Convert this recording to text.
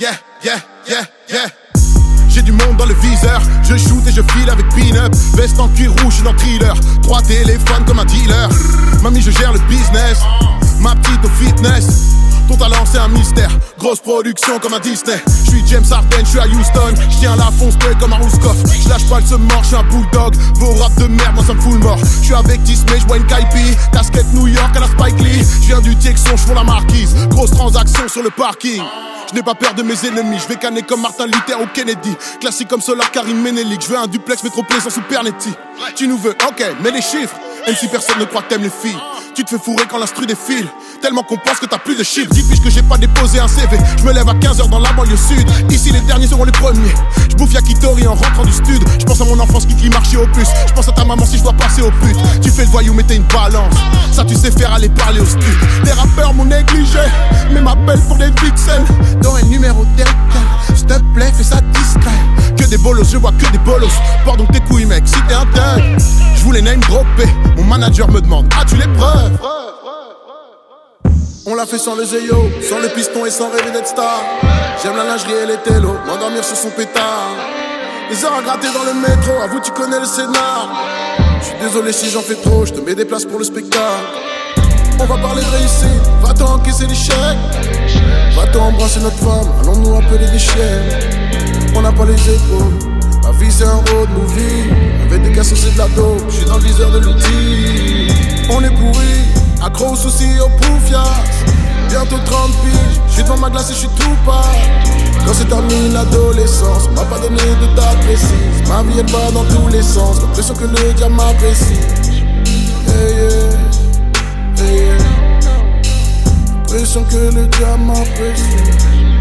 yeah, yeah, yeah, yeah. J'ai du monde dans le viseur, je shoot et je file avec pin-up. Veste en cuir rouge, dans thriller. Trois téléphones comme un dealer. Mamie, je gère le business. Ma petite au fitness. Ton talent c'est un mystère, grosse production comme un Disney. Je suis James Harden, je suis à Houston, je tiens la fonce comme un Rouskov. Je lâche pas le se mort, je suis un bulldog. Vos rap de merde, moi ça me fout le mort. Je suis avec Disney, je vois une Kaipi, casquette New York à la Spike Lee. Je viens du Texon, je la marquise. Grosse transaction sur le parking. Je n'ai pas peur de mes ennemis, je vais canner comme Martin Luther ou Kennedy. Classique comme Solar Karim Menelik, je veux un duplex métroplaisant sous Pernetti. Tu nous veux, ok, mais les chiffres. Même si personne ne croit que t'aimes les filles, tu te fais fourrer quand l'instru défile. Tellement qu'on pense que t'as plus de chiffres. 10 que j'ai pas déposé un CV. Je me lève à 15h dans la banlieue sud. Ici, les derniers seront les premiers. Je bouffe Yakitori en rentrant du stud. Je pense à mon enfance qui clique marcher au plus. Je pense à ta maman si je dois passer au pute. Tu fais le voyou, mais t'es une balance. Tu sais faire aller parler au stud. Des rappeurs m'ont négligé, mais m'appellent pour des pixels. Dans un numéro d'être, s'il te plaît, fais ça discret. Que des bolos, je vois que des bolos. Porte donc tes couilles, mec, si t'es un dingue. Je voulais name dropper. Mon manager me demande, as-tu les preuves? On l'a fait sans le Zeyo, sans le piston et sans rêver d'être star. J'aime la lingerie et les télos, m'endormir sur son pétard. Les heures à gratter dans le métro, avoue tu connais le scénar. Je suis désolé si j'en fais trop, je te mets des places pour le spectacle. On va parler de réussite, va-t'en encaisser l'échec. Va-t'en embrasser notre femme, allons-nous appeler des chiens. On n'a pas les épaules, ma vie c'est un road movie. Avec des cassos et de la dope, je suis dans le viseur de l'outil. On est pourri, Accro aux soucis, au poufias. Bientôt 30 piges, je suis devant ma glace et je suis tout pas. Quand c'est terminé l'adolescence, m'a pas donné de date précise. Ma vie elle va dans tous les sens, l'impression que le diamant m'apprécie. Hey, hey. L'impression que le diamant m'apprécie.